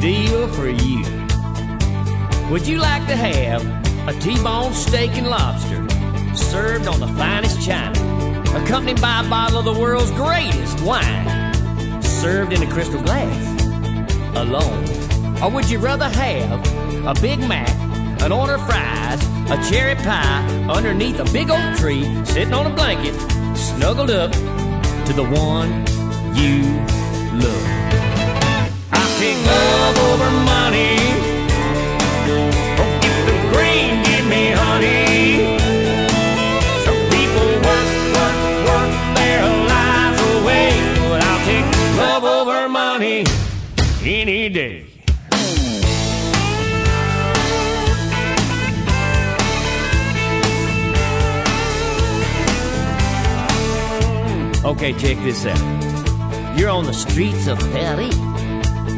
deal for you. Would you like to have a T-bone steak and lobster served on the finest china, accompanied by a bottle of the world's greatest wine, served in a crystal glass, alone? Or would you rather have a Big Mac, an order of fries, a cherry pie underneath a big oak tree, sitting on a blanket, snuggled up to the one you love? Money any day. Okay, check this out. You're on the streets of Paris,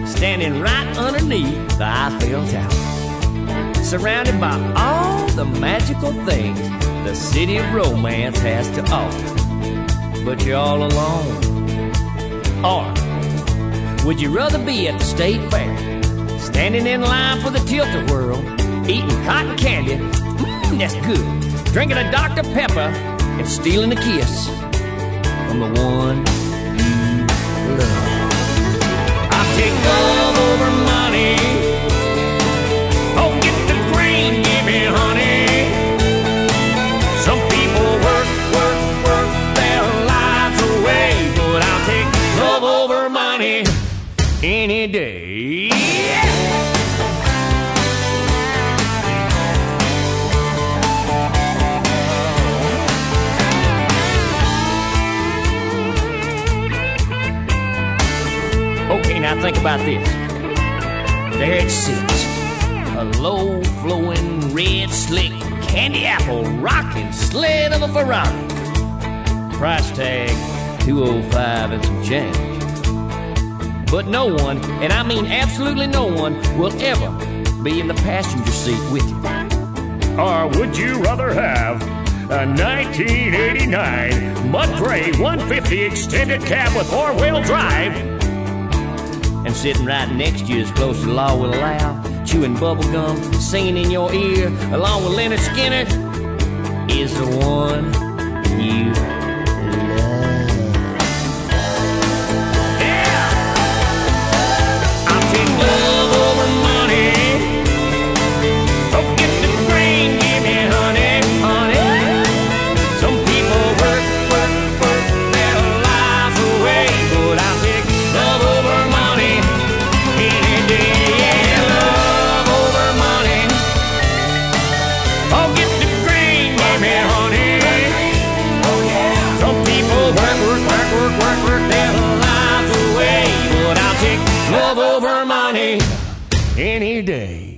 standing right underneath the Eiffel Tower, surrounded by all the magical things the city of romance has to offer. But you're all alone. Or would you rather be at the state fair, standing in line for the tilt-a-whirl, eating cotton candy? Mmm, that's good. Drinking a Dr. Pepper and stealing a kiss from the one any day. Okay, now think about this. There it sits. A low flowing, red, slick, candy apple rocking sled of a Ferrari. Price tag 205 and some change. But no one, and I mean absolutely no one, will ever be in the passenger seat with you. Or would you rather have a 1989 Mud Gray 150 extended cab with four wheel drive? And sitting right next to you as close as the law will allow, chewing bubble gum, singing in your ear, along with Lynyrd Skynyrd, is the one you love over money any day.